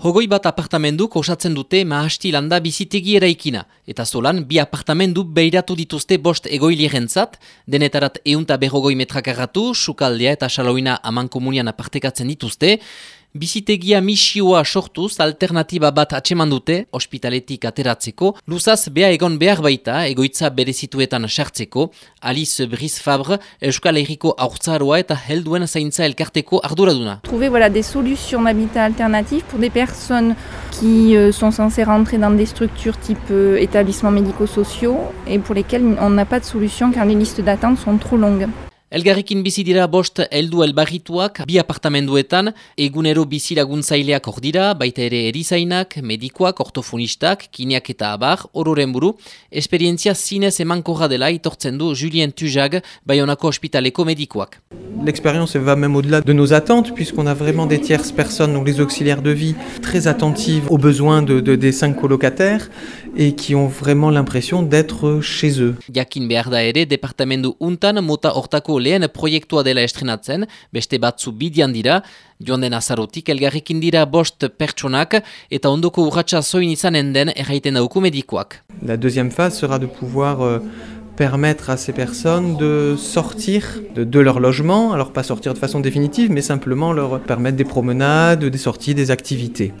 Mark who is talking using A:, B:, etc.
A: Hogoi bat apartamenduk osatzen dute mahasti landa bizitegi eraikina, eta zolan bi apartamendu beiratu dituzte bost egoilirentzat, denetarat eunta behogoi metrakarratu, sukaldea eta saloina aman komunian apartekatzen dituzte, Bizitegia misioa sortuz alternatiba bat atseman dute ospitaletik ateratzeko, luzaz beha egon behar baita egoitza berezituetan sartzeko, Alice Brice-Fabre, Euskal Herriko aurtzaroa eta helduen zaintza elkarteko arduraduna.
B: Trouver voilà, des solutions d'habitat alternatif pour des personnes qui euh, sont censées rentrer dans des structures type euh, établissements médico-sociaux et pour lesquelles on n'a pas de solution car les listes d'attente sont trop longues.
A: Elgarrikin bizi dira bost heldu elbarrituak bi apartamenduetan, egunero bizi laguntzaileak hor dira, baita ere erizainak, medikoak, ortofonistak, kineak eta abar, ororen buru, esperientzia zinez emankorra dela itortzen du Julien Tujag, Bayonako hospitaleko medikoak.
C: L'expérience va même au-delà de nos attentes, puisqu'on a vraiment des tierces personnes, donc les auxiliaires de vie, très attentives aux besoins de, de des cinq colocataires et qui ont vraiment l'impression d'être chez eux.
A: Jakin behar da ere, departamendu untan mota hortako lehen proiektua dela estrenatzen, beste batzu bidian dira, joan den azarotik elgarrekin dira bost pertsonak eta ondoko urratxa zoin izanen den erraiten dauku medikoak.
C: La deuxième phase sera de pouvoir euh, permettre à ces personnes de sortir de, leur logement, alors pas sortir de façon définitive, mais simplement leur permettre des promenades, des sorties, des activités.